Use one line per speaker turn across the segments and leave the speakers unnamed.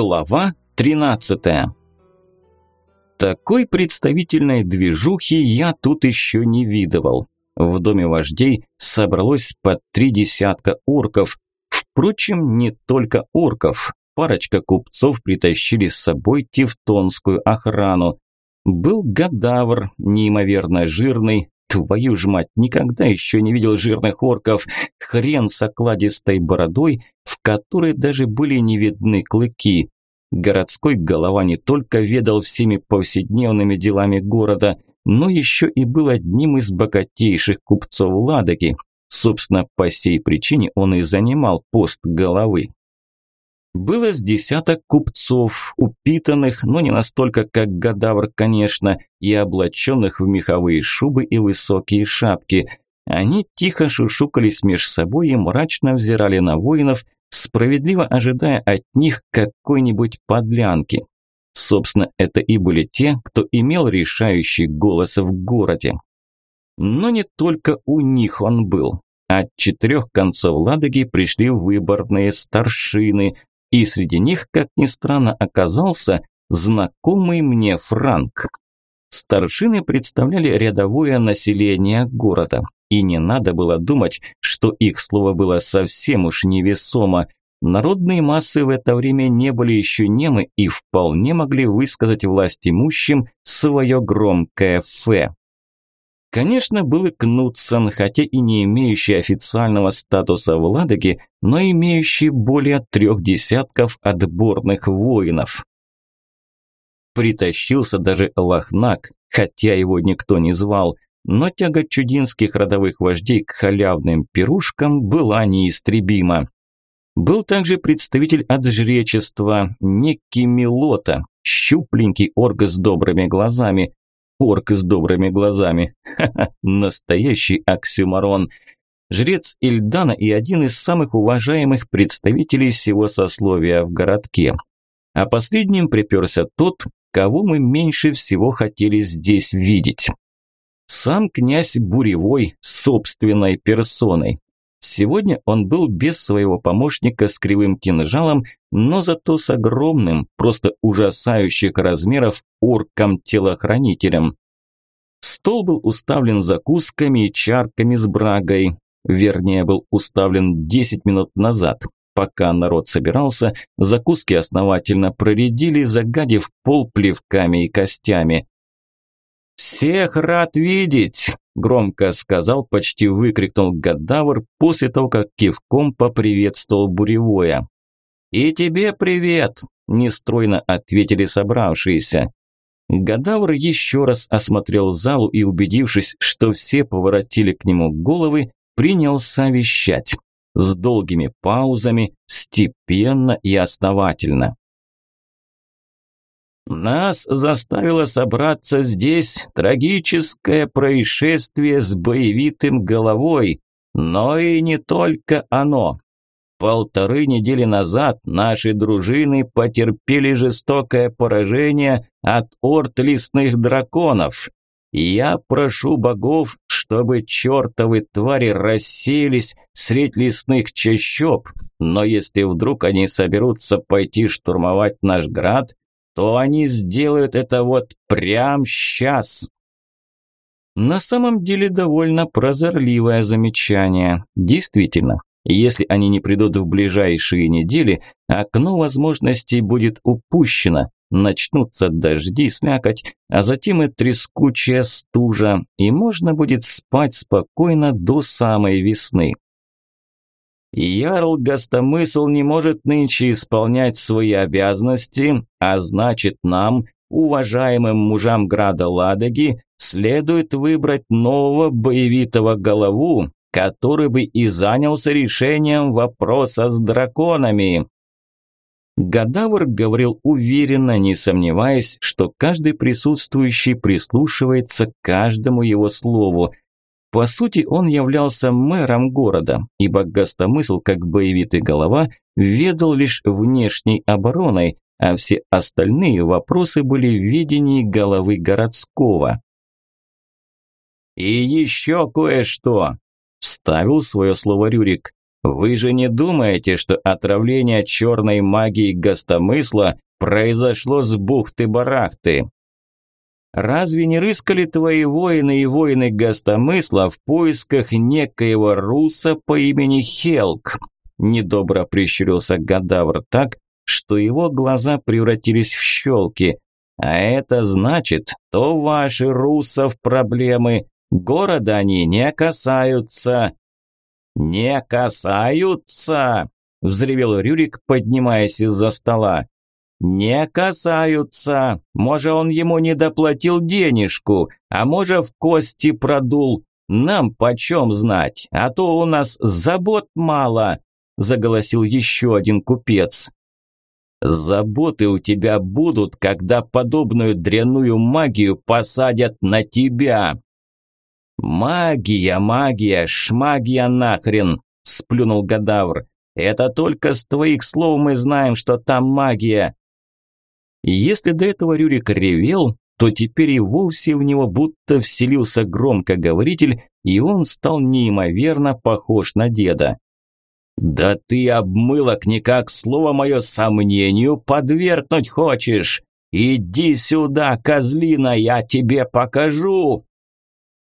Глава 13. Такой представительной движухи я тут еще не видывал. В доме вождей собралось по три десятка орков. Впрочем, не только орков. Парочка купцов притащили с собой тевтонскую охрану. Был гадавр, неимоверно жирный. Твою ж мать, никогда еще не видел жирных орков. Хрен с окладистой бородой в которой даже были не видны клыки. Городской голова не только ведал всеми повседневными делами города, но еще и был одним из богатейших купцов Ладоги. Собственно, по сей причине он и занимал пост головы. Было с десяток купцов, упитанных, но не настолько, как Гадавр, конечно, и облаченных в меховые шубы и высокие шапки. Они тихо шушукались меж собой и мрачно взирали на воинов, справедливо ожидая от них какой-нибудь подлянки. Собственно, это и были те, кто имел решающий голос в городе. Но не только у них он был. От четырех концов Ладоги пришли выборные старшины, и среди них, как ни странно, оказался знакомый мне Франк. Старшины представляли рядовое население города, и не надо было думать, что их слово было совсем уж невесомо. Народные массы в это время не были еще немы и вполне могли высказать власть имущим свое громкое «фе». Конечно, был и Кнутсон, хотя и не имеющий официального статуса в Ладоге, но имеющий более трех десятков отборных воинов. Притащился даже Лохнак, хотя его никто не звал – но тяга чудинских родовых вождей к халявным пирушкам была неистребима. Был также представитель от жречества, некий Милота, щупленький орк с добрыми глазами. Орк с добрыми глазами. Ха-ха, настоящий оксюмарон. Жрец Ильдана и один из самых уважаемых представителей всего сословия в городке. А последним приперся тот, кого мы меньше всего хотели здесь видеть. Сам князь Буревой собственной персоной. Сегодня он был без своего помощника с кривым кинжалом, но зато с огромным, просто ужасающих размеров орком-телохранителем. Стол был уставлен закусками и чарками с брагой. Вернее, был уставлен 10 минут назад. Пока народ собирался, закуски основательно проредили, загадив пол плевками и костями. «Всех рад видеть!» – громко сказал, почти выкрикнул Гадавр после того, как кивком поприветствовал Буревое. «И тебе привет!» – нестройно ответили собравшиеся. Гадавр еще раз осмотрел залу и, убедившись, что все поворотили к нему головы, принялся вещать. С долгими паузами, степенно и основательно. Нас заставило собраться здесь трагическое происшествие с боевитым головой, но и не только оно. Полторы недели назад наши дружины потерпели жестокое поражение от орд лесных драконов. Я прошу богов, чтобы чертовы твари рассеялись средь лесных чащоб, но если вдруг они соберутся пойти штурмовать наш град, то они сделают это вот прямо сейчас. На самом деле довольно прозорливое замечание. Действительно, если они не придут в ближайшие недели, окно возможностей будет упущено. Начнутся дожди, слякоть, а затем и трескучая стужа, и можно будет спать спокойно до самой весны. Ярл Гостомысл не может нынче исполнять свои обязанности, а значит нам, уважаемым мужам Града Ладоги, следует выбрать нового боевитого голову, который бы и занялся решением вопроса с драконами. Гадавр говорил уверенно, не сомневаясь, что каждый присутствующий прислушивается к каждому его слову – по сути, он являлся мэром города, ибо гостомысл, как боевитый голова, ведал лишь внешней обороной, а все остальные вопросы были в ведении головы городского. «И еще кое-что», – вставил свое слово Рюрик. Вы же не думаете, что отравление черной магией гостомысла произошло с бухты-барахты? Разве не рыскали твои воины и воины гостомысла в поисках некоего руса по имени Хелк? Недобро прищурился Гадавр так, что его глаза превратились в щелки. А это значит, то ваши русов проблемы, города они не касаются. Не касаются, взревел Рюрик, поднимаясь из-за стола. «Не касаются. Может, он ему не доплатил денежку, а может, в кости продул. Нам почем знать, а то у нас забот мало», – заголосил еще один купец. Заботы у тебя будут, когда подобную дрянную магию посадят на тебя. Магия, магия, шмагия нахрен, сплюнул Гадавр. Это только с твоих слов мы знаем, что там магия. Если до этого Рюрик ревел, то теперь и вовсе в него будто вселился громкоговоритель, и он стал неимоверно похож на деда. «Да ты, обмылок, никак слово мое сомнению подвергнуть хочешь! Иди сюда, козлина, я тебе покажу!»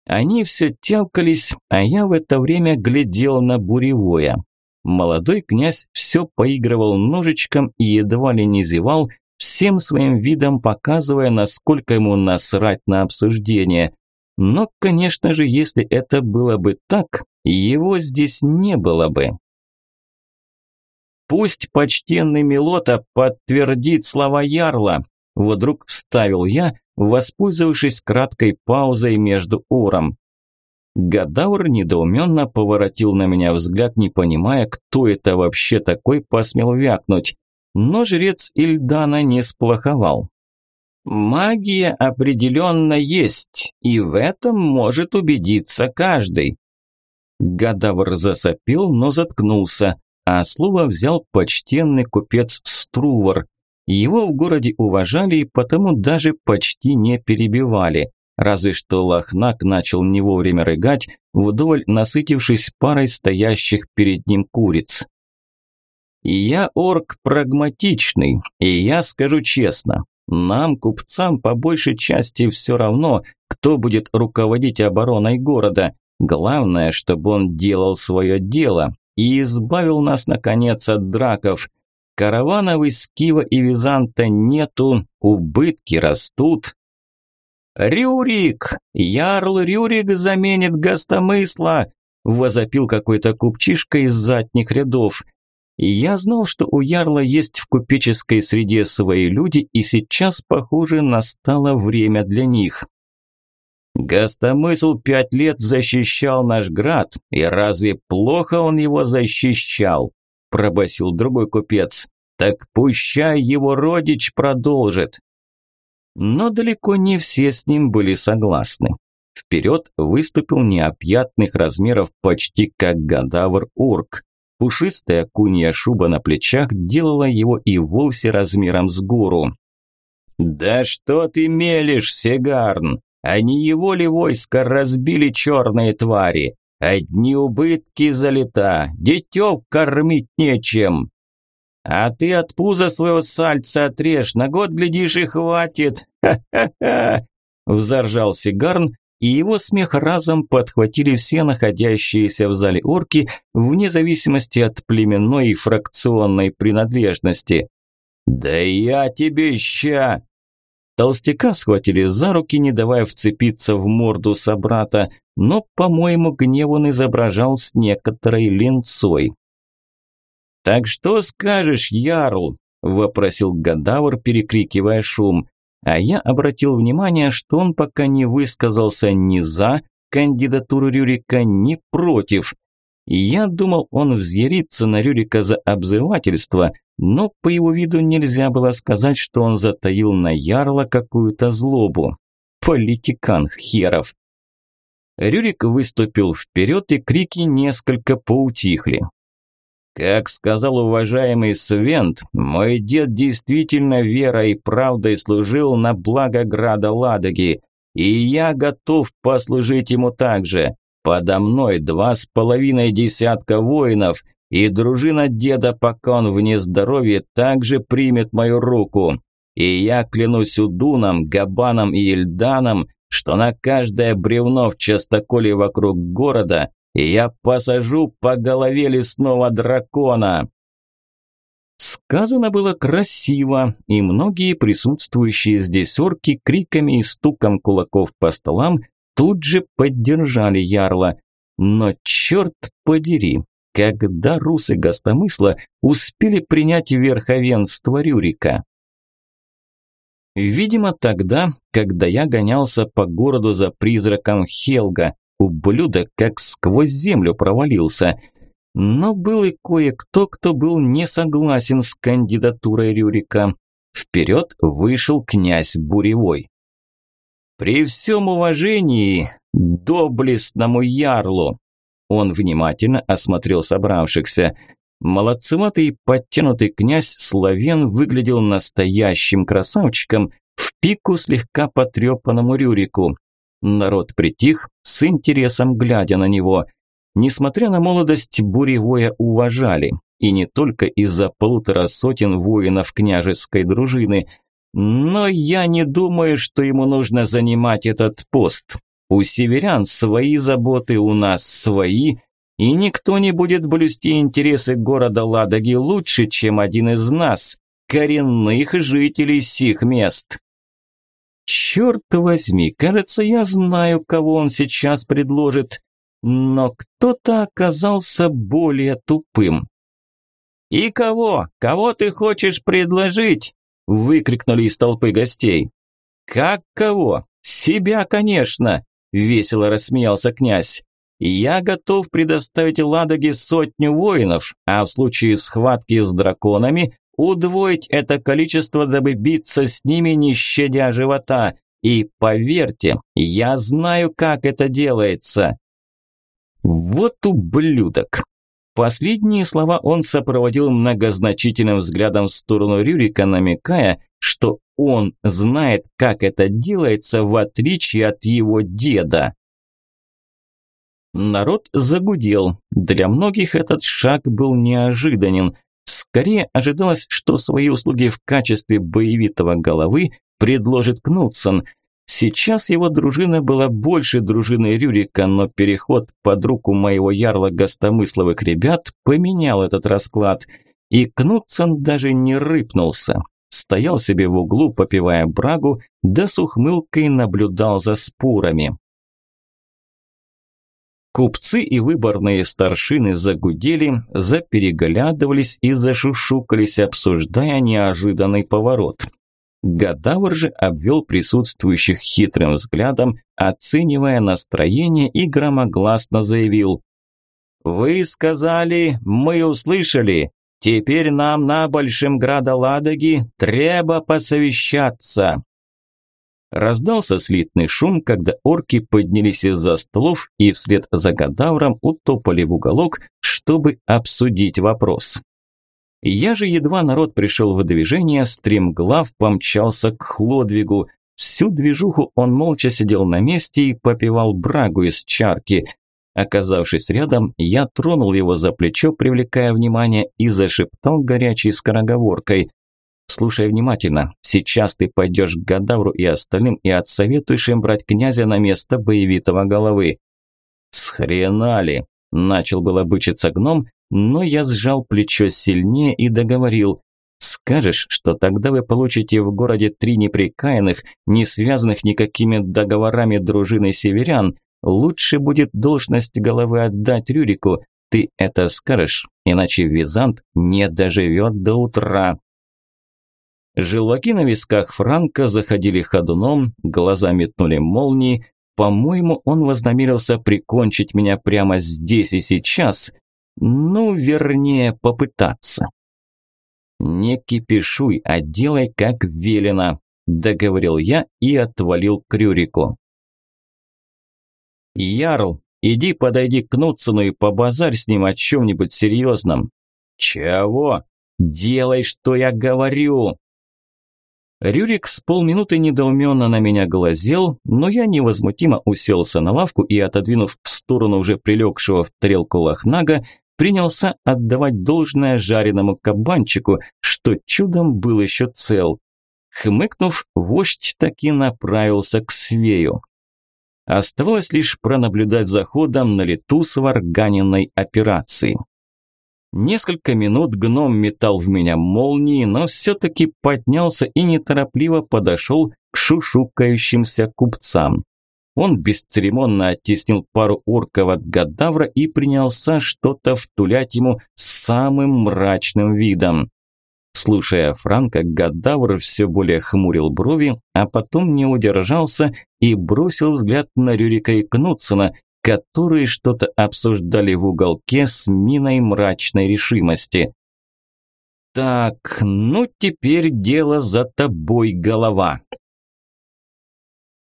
Они все тявкались, а я в это время глядел на буревое. Молодой князь все поигрывал ножичком и едва ли не зевал, всем своим видом показывая, насколько ему насрать на обсуждение. Но, конечно же, если это было бы так, его здесь не было бы. Пусть почтенный Милота подтвердит слова Ярла, вдруг вставил я, воспользовавшись краткой паузой между уром. Гадаур недоуменно поворотил на меня взгляд, не понимая, кто это вообще такой посмел вякнуть. Но жрец Ильдана не сплоховал. «Магия определенно есть, и в этом может убедиться каждый». Гадавр засопел, но заткнулся а слово взял почтенный купец Струвор. Его в городе уважали и потому даже почти не перебивали. Разве что Лохнак начал не вовремя рыгать, вдоволь насытившись парой стоящих перед ним куриц. «Я орк прагматичный, и я скажу честно, нам, купцам, по большей части все равно, кто будет руководить обороной города. Главное, чтобы он делал свое дело, и избавил нас, наконец, от драков. Караванов из Кива и Византа нету, убытки растут. «Рюрик! Ярл Рюрик заменит гостомысла!» – возопил какой-то купчишка из задних рядов. И я знал, что у Ярла есть в купеческой среде свои люди, и сейчас, похоже, настало время для них. Гостомысл пять лет защищал наш град, и разве плохо он его защищал? Пробасил другой купец. Так пущай его родич продолжит. Но далеко не все с ним были согласны. Вперед выступил необъятных размеров почти как гадавр урк. Пушистая кунья шуба на плечах делала его и вовсе размером с гору. «Да что ты мелешь, Сегарн? а не его ли войско разбили черные твари? Одни убытки залета, детев кормить нечем. А ты от пуза своего сальца отрежь, на год, глядишь, и хватит. Ха-ха-ха!» Взоржал Сигарн, и его смех разом подхватили все находящиеся в зале орки, вне зависимости от племенной и фракционной принадлежности. «Да я тебе ща!» Толстяка схватили за руки, не давая вцепиться в морду собрата, но, по-моему, гнев он изображал с некоторой ленцой. «Так что скажешь, Ярл?» – вопросил Гадавр, перекрикивая шум. А я обратил внимание, что он пока не высказался ни за кандидатуру Рюрика, ни против. Я думал, он взъярится на Рюрика за обзывательство, но по его виду нельзя было сказать, что он затаил на Ярла какую-то злобу. Политикан херов. Рюрик выступил вперед, и крики несколько поутихли. Как сказал уважаемый Свент, мой дед действительно верой и правдой служил на благо града Ладоги, и я готов послужить ему также. Подо мной два с половиной десятка воинов, и дружина деда, пока он вне здоровья, также примет мою руку. И я клянусь Удуном, Габаном и Ильданом, что на каждое бревно в частоколе вокруг города я посажу по голове лесного дракона. Сказано было красиво, и многие присутствующие здесь орки криками и стуком кулаков по столам тут же поддержали ярла. Но черт подери, когда русы гостомысла успели принять верховенство Рюрика? Видимо, тогда, когда я гонялся по городу за призраком Хелга, ублюдок как сквозь землю провалился. Но был и кое-кто, кто был не согласен с кандидатурой Рюрика. Вперед вышел князь Буревой. «При всем уважении, доблестному ярлу!» Он внимательно осмотрел собравшихся. Молодцеватый подтянутый князь Славен выглядел настоящим красавчиком, в пику слегка потрепанному Рюрику. Народ притих, с интересом глядя на него. Несмотря на молодость, Буревое уважали. И не только из-за полутора сотен воинов княжеской дружины. Но я не думаю, что ему нужно занимать этот пост. У северян свои заботы, у нас свои, и никто не будет блюсти интересы города Ладоги лучше, чем один из нас, коренных жителей сих мест. Черт возьми, кажется, я знаю, кого он сейчас предложит, но кто-то оказался более тупым. «И кого? Кого ты хочешь предложить?» – выкрикнули из толпы гостей. «Как кого? Себя, конечно!» – весело рассмеялся князь. «Я готов предоставить Ладоге сотню воинов, а в случае схватки с драконами удвоить это количество, дабы биться с ними, не щадя живота. И поверьте, я знаю, как это делается». Вот ублюдок. Последние слова он сопроводил многозначительным взглядом в сторону Рюрика, намекая, что он знает, как это делается, в отличие от его деда. Народ загудел. Для многих этот шаг был неожиданен. Скорее ожидалось, что свои услуги в качестве боевитого головы предложит Кнутсон. Сейчас его дружина была больше дружины Рюрика, но переход под руку моего ярла гостомысловых ребят поменял этот расклад. И Кнутсон даже не рыпнулся стоял себе в углу, попивая брагу, да с ухмылкой наблюдал за спорами. Купцы и выборные старшины загудели, запереглядывались и зашушукались, обсуждая неожиданный поворот. Гадавр же обвел присутствующих хитрым взглядом, оценивая настроение и громогласно заявил «Вы сказали, мы услышали, Теперь нам на Большемграда Ладоги треба посовещаться. Раздался слитный шум, когда орки поднялись из-за столов и вслед за Гадавром утопали в уголок, чтобы обсудить вопрос. Я же едва народ пришел в движение, стремглав помчался к Хлодвигу. Всю движуху он молча сидел на месте и попивал брагу из чарки. Оказавшись рядом, я тронул его за плечо, привлекая внимание, и зашептал горячей скороговоркой. «Слушай внимательно. Сейчас ты пойдешь к Гадавру и остальным и отсоветуешь им брать князя на место боевитого головы». «Схренали!» – начал было бычиться гном, но я сжал плечо сильнее и договорил. «Скажешь, что тогда вы получите в городе три неприкаянных, не связанных никакими договорами дружины северян, Лучше будет должность головы отдать Рюрику. Ты это скажешь, иначе Визант не доживет до утра. Желваки на висках Франка заходили ходуном, глаза метнули молнии. По-моему, он вознамерился прикончить меня прямо здесь и сейчас. Ну, вернее, попытаться. «Не кипишуй, а делай, как велено», – договорил я и отвалил к Рюрику. «Ярл, иди подойди к Кнутсону и побазарь с ним о чем-нибудь серьезном». «Чего? Делай, что я говорю!» Рюрик с полминуты недоуменно на меня глазел, но я невозмутимо уселся на лавку и, отодвинув в сторону уже прилегшего в тарелку лохнага, принялся отдавать должное жареному кабанчику, что чудом был еще цел. Хмыкнув, вождь таки направился к свею. Оставалось лишь пронаблюдать за ходом на лету сварганенной операции. Несколько минут гном метал в меня молнии, но все-таки поднялся и неторопливо подошел к шушукающимся купцам. Он бесцеремонно оттеснил пару орков от Гадавра и принялся что-то втулять ему самым мрачным видом. Слушая Франка, Гадавр все более хмурил брови, а потом не удержался и бросил взгляд на Рюрика и Кнутсона, которые что-то обсуждали в уголке с миной мрачной решимости. «Так, ну теперь дело за тобой, голова!»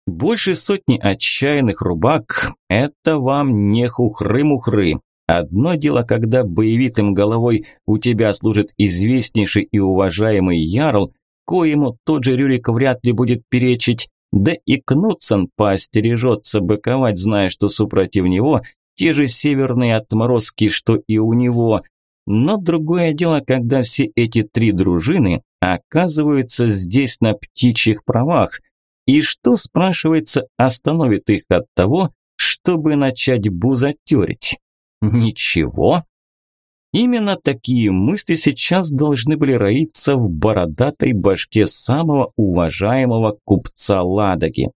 Больше сотни отчаянных рубак – это вам не хухры-мухры. Одно дело, когда боевитым головой у тебя служит известнейший и уважаемый ярл, коему тот же Рюрик вряд ли будет перечить, да и Кнутсон поостережется быковать, зная, что супротив него те же северные отморозки, что и у него. Но другое дело, когда все эти три дружины оказываются здесь на птичьих правах – и что, спрашивается, остановит их от того, чтобы начать бузатерить? Ничего. Именно такие мысли сейчас должны были роиться в бородатой башке самого уважаемого купца Ладоги.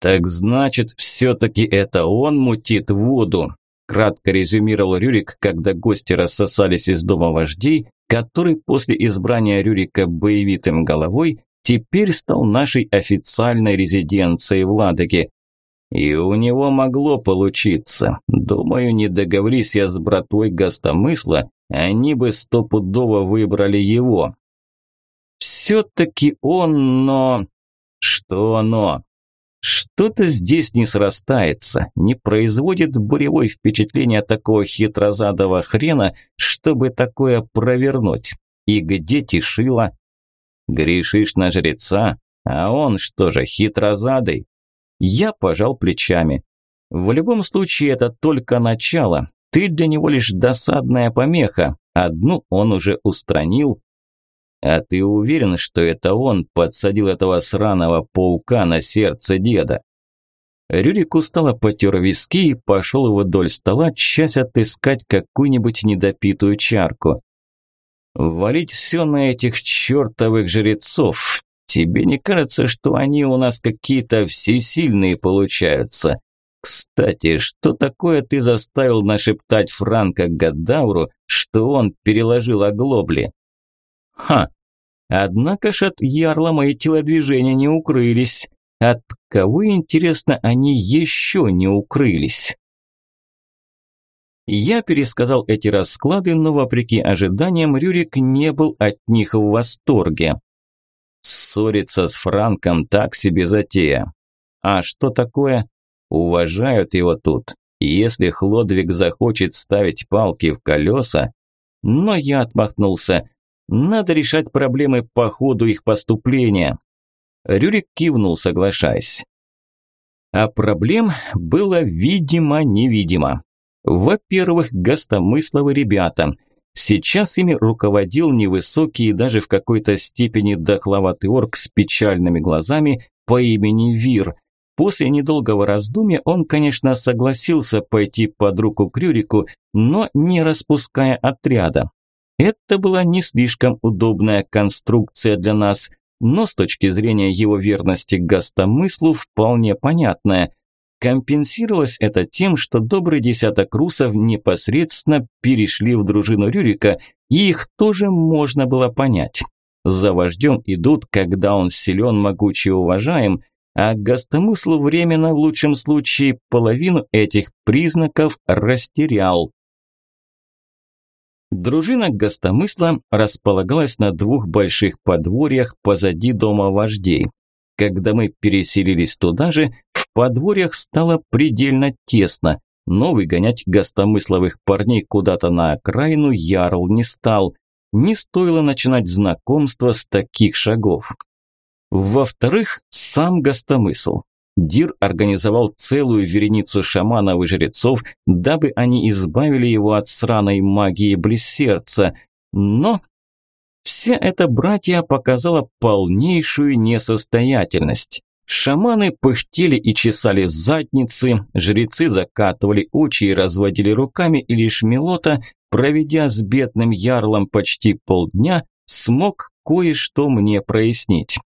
«Так значит, все-таки это он мутит воду», – кратко резюмировал Рюрик, когда гости рассосались из дома вождей, который после избрания Рюрика боевитым головой теперь стал нашей официальной резиденцией в Ладоге. И у него могло получиться. Думаю, не договорись я с братвой Гостомысла, они бы стопудово выбрали его. Все-таки он, но... Что но? Что-то здесь не срастается, не производит буревой впечатление такого хитрозадого хрена, чтобы такое провернуть. И где Тишила? Грешишь на жреца, а он что же, хитрозадый? Я пожал плечами. В любом случае это только начало. Ты для него лишь досадная помеха. Одну он уже устранил. А ты уверен, что это он подсадил этого сраного паука на сердце деда? Рюрик устало потер виски и пошел вдоль стола, часть отыскать какую-нибудь недопитую чарку. Валить все на этих чертовых жрецов. Тебе не кажется, что они у нас какие-то всесильные получаются? Кстати, что такое ты заставил нашептать Франка Гадавру, что он переложил оглобли? Ха! Однако ж от ярла мои телодвижения не укрылись. От кого, интересно, они еще не укрылись? Я пересказал эти расклады, но вопреки ожиданиям Рюрик не был от них в восторге. Ссориться с Франком так себе затея. А что такое? Уважают его тут. Если Хлодвиг захочет ставить палки в колеса... Но я отмахнулся. Надо решать проблемы по ходу их поступления. Рюрик кивнул, соглашаясь. А проблем было видимо-невидимо. Во-первых, гостомысловы ребята. Сейчас ими руководил невысокий и даже в какой-то степени дохловатый орк с печальными глазами по имени Вир. После недолгого раздумья он, конечно, согласился пойти под руку к Рюрику, но не распуская отряда. Это была не слишком удобная конструкция для нас, но с точки зрения его верности гостомыслу вполне понятная – Компенсировалось это тем, что добрый десяток русов непосредственно перешли в дружину Рюрика, и их тоже можно было понять. За вождем идут, когда он силен, могучий и уважаем, а гостомысл временно, в лучшем случае, половину этих признаков растерял. Дружина гостомысла располагалась на двух больших подворьях позади дома вождей. Когда мы переселились туда же, подворьях стало предельно тесно, но выгонять гостомысловых парней куда-то на окраину Ярл не стал. Не стоило начинать знакомство с таких шагов. Во-вторых, сам гостомысл. Дир организовал целую вереницу шаманов и жрецов, дабы они избавили его от сраной магии блиссердца. Но вся эта братья показала полнейшую несостоятельность. Шаманы пыхтели и чесали задницы, жрецы закатывали очи и разводили руками, и лишь Мелота, проведя с бедным ярлом почти полдня, смог кое-что мне прояснить.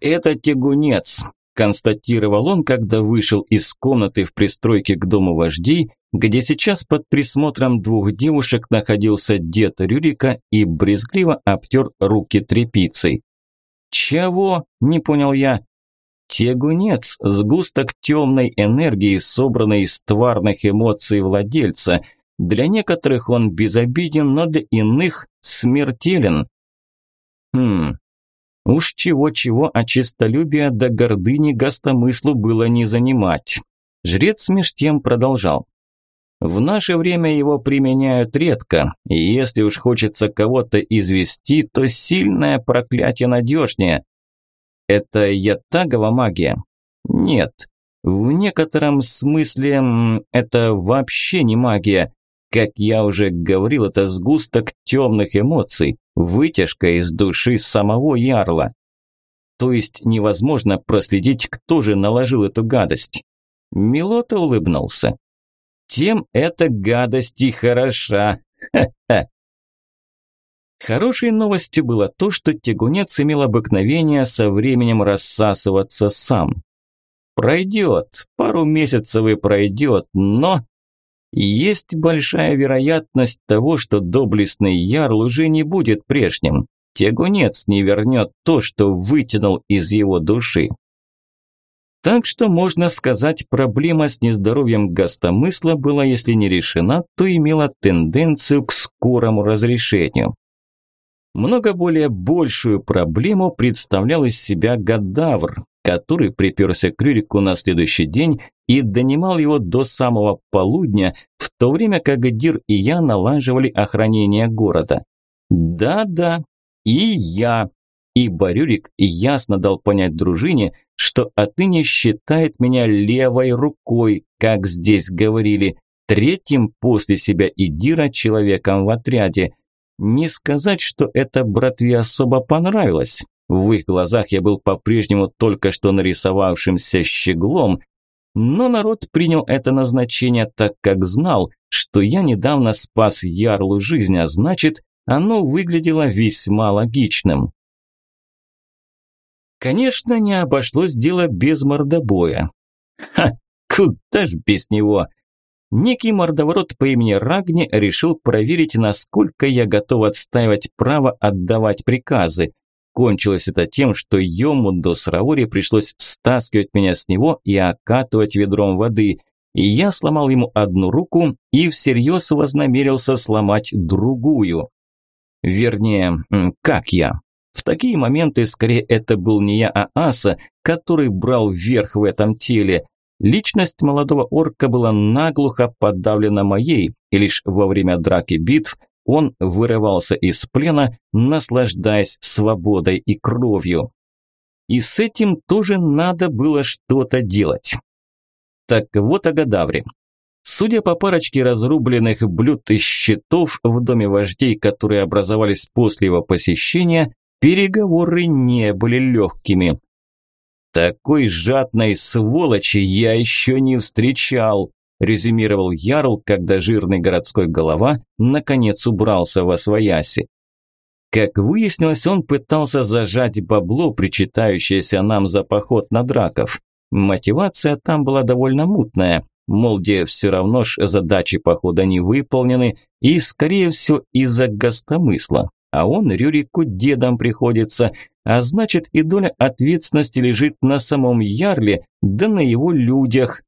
«Это тягунец», – констатировал он, когда вышел из комнаты в пристройке к дому вождей, где сейчас под присмотром двух девушек находился дед Рюрика и брезгливо обтер руки тряпицей. «Чего?» – не понял я. Тягунец – сгусток темной энергии, собранной из тварных эмоций владельца. Для некоторых он безобиден, но для иных смертелен. Хм, уж чего-чего, а честолюбия до гордыни гостомыслу было не занимать. Жрец меж тем продолжал. В наше время его применяют редко, и если уж хочется кого-то извести, то сильное проклятие надежнее. Это ятагова магия? Нет. В некотором смысле это вообще не магия. Как я уже говорил, это сгусток темных эмоций, вытяжка из души самого ярла. То есть невозможно проследить, кто же наложил эту гадость. Милота улыбнулся. Тем эта гадость и хороша. Ха-ха. Хорошей новостью было то, что тягунец имел обыкновение со временем рассасываться сам. Пройдет, пару месяцев и пройдет, но есть большая вероятность того, что доблестный ярл уже не будет прежним. Тягунец не вернет то, что вытянул из его души. Так что, можно сказать, проблема с нездоровьем гостомысла была, если не решена, то имела тенденцию к скорому разрешению. Много более большую проблему представлял из себя Гадавр, который приперся к Рюрику на следующий день и донимал его до самого полудня, в то время как Дир и я налаживали охранение города. Да-да, и я. И Барюрик ясно дал понять дружине, что отныне считает меня левой рукой, как здесь говорили, третьим после себя и Дира человеком в отряде – не сказать, что это братве особо понравилось. В их глазах я был по-прежнему только что нарисовавшимся щеглом, но народ принял это назначение так, как знал, что я недавно спас ярлу жизнь, а значит, оно выглядело весьма логичным. Конечно, не обошлось дело без мордобоя. Ха, куда ж без него? Некий мордоворот по имени Рагни решил проверить, насколько я готов отстаивать право отдавать приказы. Кончилось это тем, что Йому до Сраори пришлось стаскивать меня с него и окатывать ведром воды. И я сломал ему одну руку и всерьез вознамерился сломать другую. Вернее, как я? В такие моменты скорее это был не я, а Аса, который брал верх в этом теле. Личность молодого орка была наглухо подавлена моей, и лишь во время драки битв он вырывался из плена, наслаждаясь свободой и кровью. И с этим тоже надо было что-то делать. Так вот о Гадавре. Судя по парочке разрубленных блюд и щитов в доме вождей, которые образовались после его посещения, переговоры не были легкими. «Такой жадной сволочи я еще не встречал», – резюмировал Ярл, когда жирный городской голова наконец убрался во свояси. Как выяснилось, он пытался зажать бабло, причитающееся нам за поход на драков. Мотивация там была довольно мутная. Мол, где все равно ж задачи похода не выполнены, и, скорее всего, из-за гостомысла. А он Рюрику дедом приходится – а значит и доля ответственности лежит на самом Ярле, да на его людях.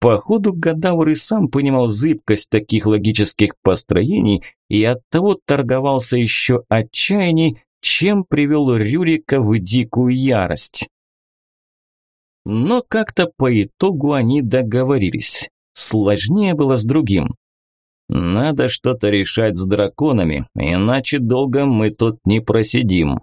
Походу, Гадавр и сам понимал зыбкость таких логических построений и оттого торговался еще отчаянней, чем привел Рюрика в дикую ярость. Но как-то по итогу они договорились. Сложнее было с другим. Надо что-то решать с драконами, иначе долго мы тут не просидим.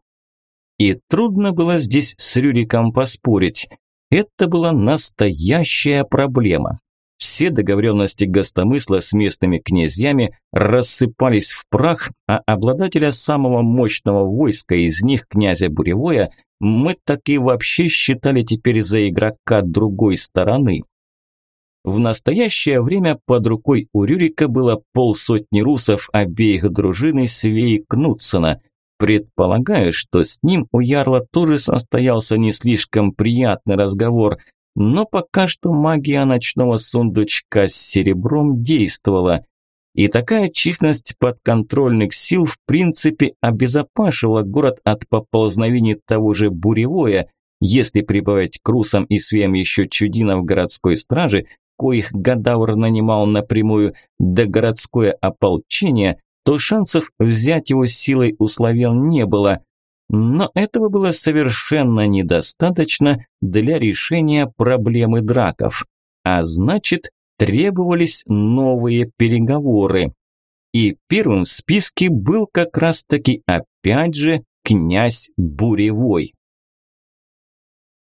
И трудно было здесь с Рюриком поспорить. Это была настоящая проблема. Все договоренности гостомысла с местными князьями рассыпались в прах, а обладателя самого мощного войска из них, князя Буревоя, мы так и вообще считали теперь за игрока другой стороны. В настоящее время под рукой у Рюрика было полсотни русов обеих дружины Свеи Кнутсона. Предполагаю, что с ним у Ярла тоже состоялся не слишком приятный разговор, но пока что магия ночного сундучка с серебром действовала. И такая численность подконтрольных сил в принципе обезопашивала город от поползновений того же буревоя, если прибавить к русам и свеям еще чудинов городской стражи, коих Гадавр нанимал напрямую, да городское ополчение, то шансов взять его силой у славян не было. Но этого было совершенно недостаточно для решения проблемы драков. А значит, требовались новые переговоры. И первым в списке был как раз-таки опять же князь Буревой.